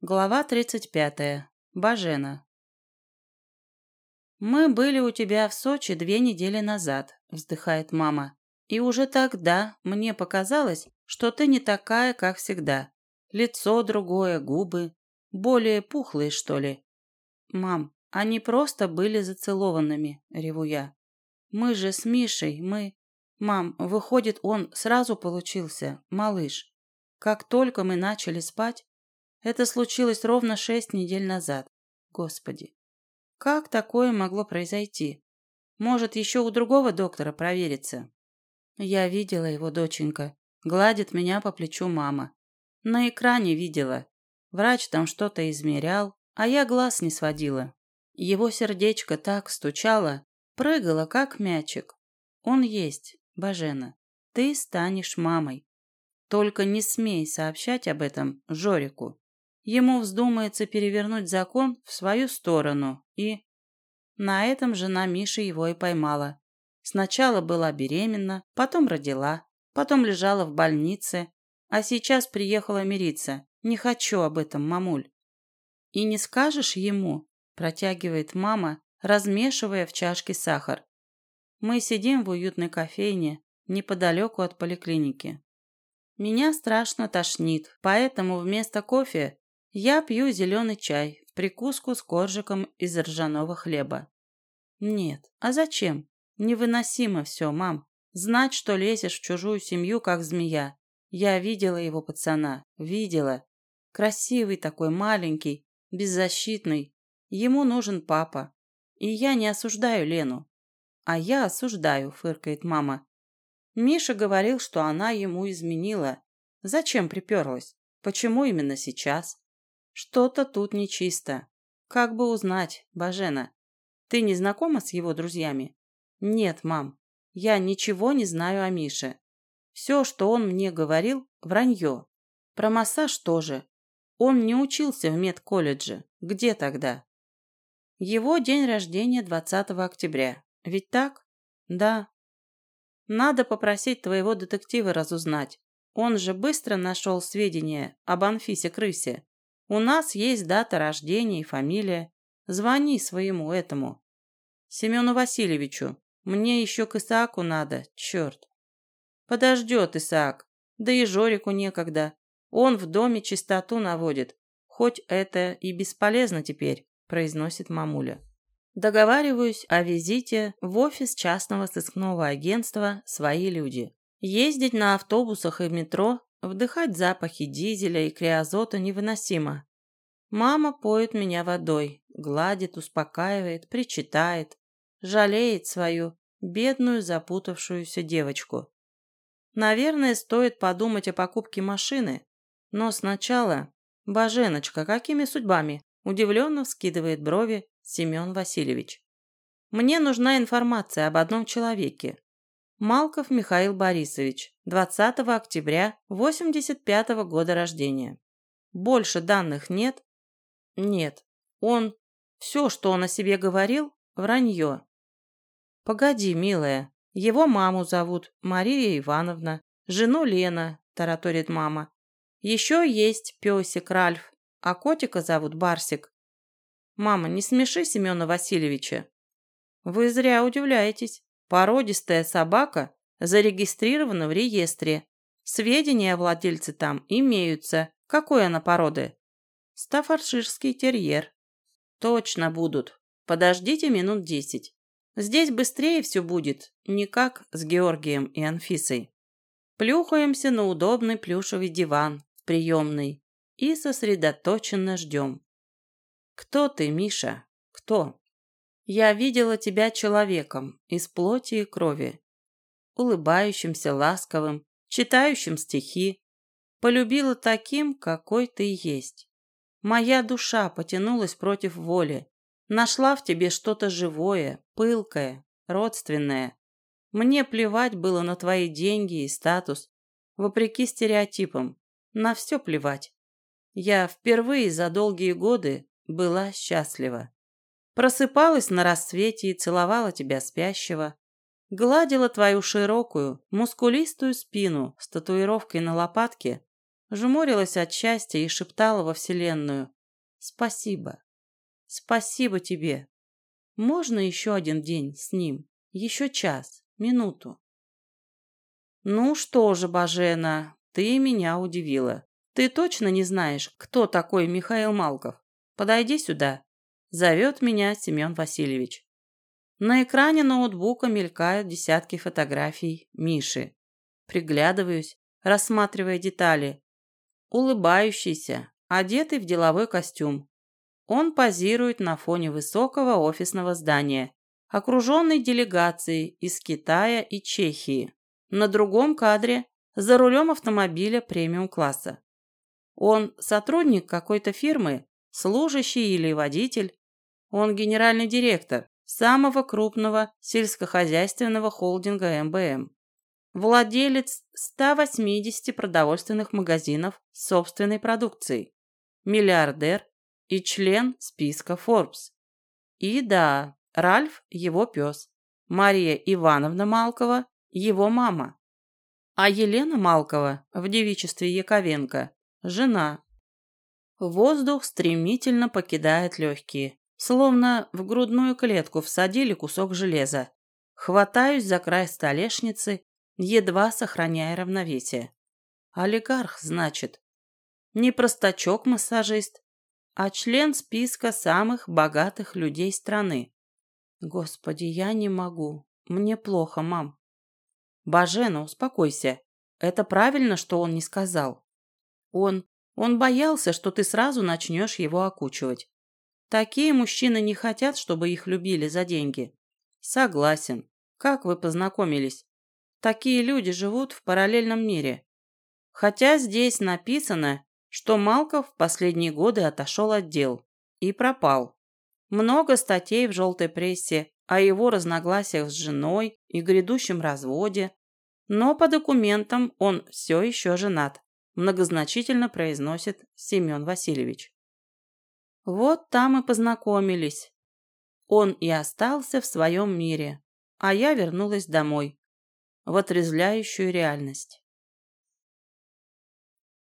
Глава 35. Бажена. «Мы были у тебя в Сочи две недели назад», – вздыхает мама. «И уже тогда мне показалось, что ты не такая, как всегда. Лицо другое, губы. Более пухлые, что ли». «Мам, они просто были зацелованными», – реву я. «Мы же с Мишей, мы...» «Мам, выходит, он сразу получился, малыш. Как только мы начали спать, это случилось ровно шесть недель назад. Господи, как такое могло произойти? Может, еще у другого доктора провериться? Я видела его, доченька. Гладит меня по плечу мама. На экране видела. Врач там что-то измерял, а я глаз не сводила. Его сердечко так стучало, прыгало, как мячик. Он есть, Бажена. Ты станешь мамой. Только не смей сообщать об этом Жорику. Ему вздумается перевернуть закон в свою сторону, и... На этом жена Миши его и поймала. Сначала была беременна, потом родила, потом лежала в больнице, а сейчас приехала мириться. Не хочу об этом, мамуль. И не скажешь ему, протягивает мама, размешивая в чашке сахар. Мы сидим в уютной кофейне неподалеку от поликлиники. Меня страшно тошнит, поэтому вместо кофе я пью зеленый чай в прикуску с коржиком из ржаного хлеба. Нет, а зачем? Невыносимо все, мам. Знать, что лезешь в чужую семью, как змея. Я видела его пацана, видела. Красивый такой, маленький, беззащитный. Ему нужен папа. И я не осуждаю Лену. А я осуждаю, фыркает мама. Миша говорил, что она ему изменила. Зачем приперлась? Почему именно сейчас? Что-то тут нечисто. Как бы узнать, Бажена? Ты не знакома с его друзьями? Нет, мам. Я ничего не знаю о Мише. Все, что он мне говорил, вранье. Про массаж тоже. Он не учился в медколледже. Где тогда? Его день рождения 20 октября. Ведь так? Да. Надо попросить твоего детектива разузнать. Он же быстро нашел сведения об Анфисе-крысе. У нас есть дата рождения и фамилия. Звони своему этому. Семену Васильевичу. Мне еще к Исааку надо, черт. Подождет Исаак. Да и Жорику некогда. Он в доме чистоту наводит. Хоть это и бесполезно теперь, произносит мамуля. Договариваюсь о визите в офис частного сыскного агентства «Свои люди». Ездить на автобусах и метро Вдыхать запахи дизеля и криозота невыносимо. Мама поет меня водой, гладит, успокаивает, причитает, жалеет свою бедную запутавшуюся девочку. Наверное, стоит подумать о покупке машины, но сначала... Боженочка, какими судьбами? Удивленно вскидывает брови Семен Васильевич. Мне нужна информация об одном человеке. Малков Михаил Борисович, 20 октября 85 -го года рождения. Больше данных нет? Нет. Он... Все, что он о себе говорил, вранье. Погоди, милая. Его маму зовут Мария Ивановна, жену Лена, тараторит мама. Еще есть песик Ральф, а котика зовут Барсик. Мама, не смеши Семена Васильевича. Вы зря удивляетесь. Породистая собака зарегистрирована в реестре. Сведения о владельце там имеются. Какой она породы? Стаффордширский терьер. Точно будут. Подождите минут десять. Здесь быстрее все будет, не как с Георгием и Анфисой. Плюхаемся на удобный плюшевый диван в приемной и сосредоточенно ждем. Кто ты, Миша? Кто? Я видела тебя человеком из плоти и крови, улыбающимся, ласковым, читающим стихи. Полюбила таким, какой ты есть. Моя душа потянулась против воли, нашла в тебе что-то живое, пылкое, родственное. Мне плевать было на твои деньги и статус, вопреки стереотипам. На все плевать. Я впервые за долгие годы была счастлива. Просыпалась на рассвете и целовала тебя спящего. Гладила твою широкую, мускулистую спину с татуировкой на лопатке жмурилась от счастья и шептала во Вселенную «Спасибо, спасибо тебе. Можно еще один день с ним, еще час, минуту?» «Ну что же, Бажена, ты меня удивила. Ты точно не знаешь, кто такой Михаил Малков? Подойди сюда», – зовет меня Семен Васильевич. На экране ноутбука мелькают десятки фотографий Миши. Приглядываюсь, рассматривая детали. Улыбающийся, одетый в деловой костюм. Он позирует на фоне высокого офисного здания, окруженный делегацией из Китая и Чехии. На другом кадре за рулем автомобиля премиум-класса. Он сотрудник какой-то фирмы, служащий или водитель. Он генеральный директор, самого крупного сельскохозяйственного холдинга МБМ. Владелец 180 продовольственных магазинов собственной продукцией. Миллиардер и член списка Forbes. И да, Ральф – его пес. Мария Ивановна Малкова – его мама. А Елена Малкова в девичестве Яковенко – жена. Воздух стремительно покидает легкие. Словно в грудную клетку всадили кусок железа. Хватаюсь за край столешницы, едва сохраняя равновесие. Олигарх, значит. Не простачок-массажист, а член списка самых богатых людей страны. Господи, я не могу. Мне плохо, мам. Бажена, успокойся. Это правильно, что он не сказал. Он... Он боялся, что ты сразу начнешь его окучивать. Такие мужчины не хотят, чтобы их любили за деньги. Согласен. Как вы познакомились? Такие люди живут в параллельном мире. Хотя здесь написано, что Малков в последние годы отошел от дел и пропал. Много статей в желтой прессе о его разногласиях с женой и грядущем разводе, но по документам он все еще женат, многозначительно произносит Семен Васильевич. Вот там и познакомились. Он и остался в своем мире, а я вернулась домой, в отрезвляющую реальность.